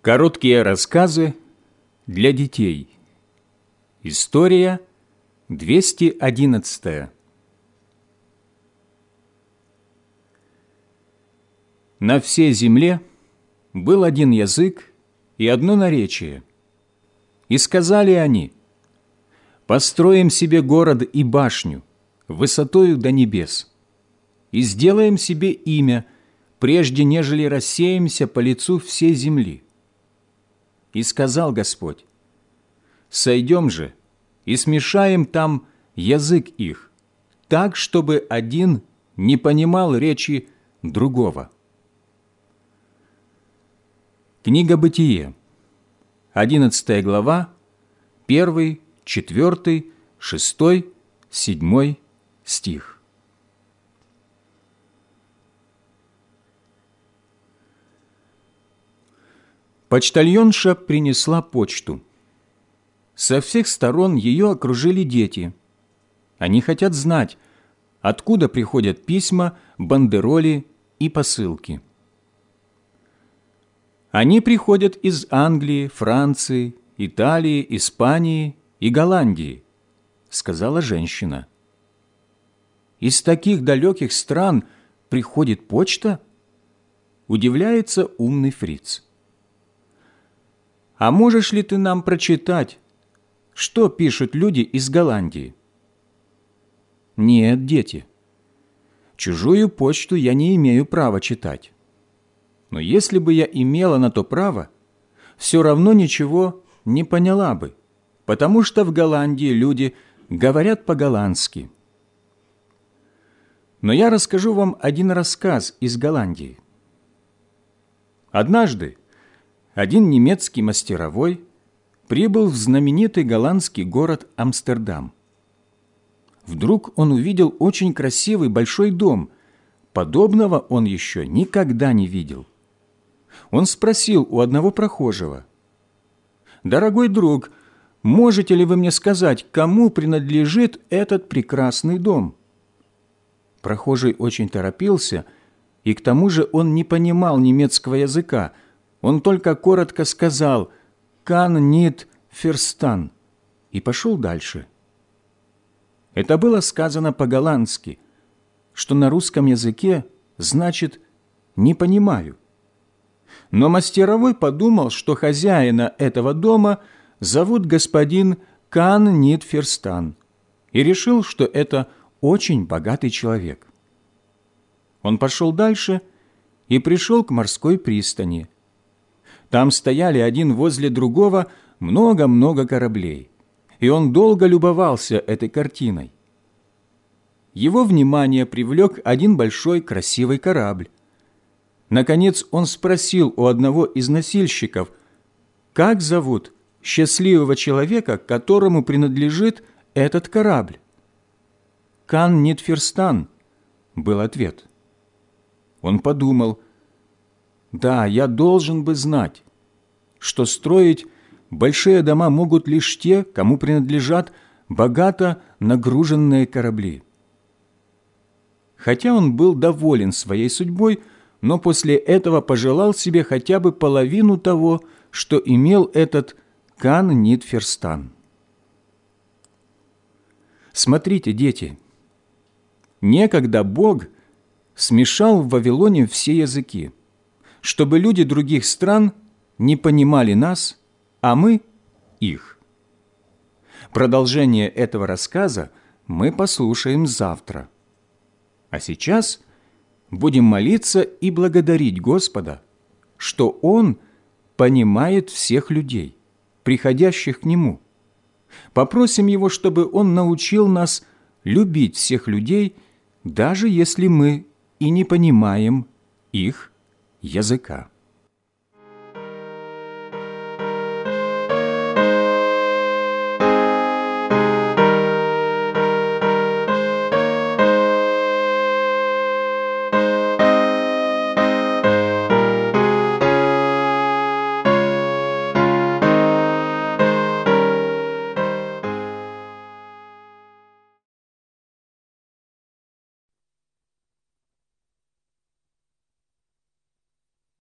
Короткие рассказы для детей. История 211. На всей земле был один язык и одно наречие. И сказали они, «Построим себе город и башню, высотою до небес, и сделаем себе имя, прежде нежели рассеемся по лицу всей земли». И сказал Господь, «Сойдем же и смешаем там язык их, так, чтобы один не понимал речи другого». Книга Бытие, 11 глава, 1, 4, 6, 7 стих. Почтальонша принесла почту. Со всех сторон ее окружили дети. Они хотят знать, откуда приходят письма, бандероли и посылки. Они приходят из Англии, Франции, Италии, Испании и Голландии, сказала женщина. Из таких далеких стран приходит почта? Удивляется умный фриц. А можешь ли ты нам прочитать, что пишут люди из Голландии? Нет, дети. Чужую почту я не имею права читать. Но если бы я имела на то право, все равно ничего не поняла бы, потому что в Голландии люди говорят по-голландски. Но я расскажу вам один рассказ из Голландии. Однажды один немецкий мастеровой прибыл в знаменитый голландский город Амстердам. Вдруг он увидел очень красивый большой дом. Подобного он еще никогда не видел. Он спросил у одного прохожего, «Дорогой друг, можете ли вы мне сказать, кому принадлежит этот прекрасный дом?» Прохожий очень торопился, и к тому же он не понимал немецкого языка – он только коротко сказал «Кан нит ферстан» и пошел дальше. Это было сказано по-голландски, что на русском языке значит «не понимаю». Но мастеровой подумал, что хозяина этого дома зовут господин Кан Нит Ферстан, и решил, что это очень богатый человек. Он пошел дальше и пришел к морской пристани – там стояли один возле другого много-много кораблей, и он долго любовался этой картиной. Его внимание привлек один большой красивый корабль. Наконец он спросил у одного из носильщиков, как зовут счастливого человека, которому принадлежит этот корабль. «Кан Нитферстан», — был ответ. Он подумал, да, я должен бы знать, что строить большие дома могут лишь те, кому принадлежат богато нагруженные корабли. Хотя он был доволен своей судьбой, но после этого пожелал себе хотя бы половину того, что имел этот Кан Нитферстан. Смотрите, дети, некогда Бог смешал в Вавилоне все языки – чтобы люди других стран не понимали нас, а мы – их. Продолжение этого рассказа мы послушаем завтра. А сейчас будем молиться и благодарить Господа, что Он понимает всех людей, приходящих к Нему. Попросим Его, чтобы Он научил нас любить всех людей, даже если мы и не понимаем их языка.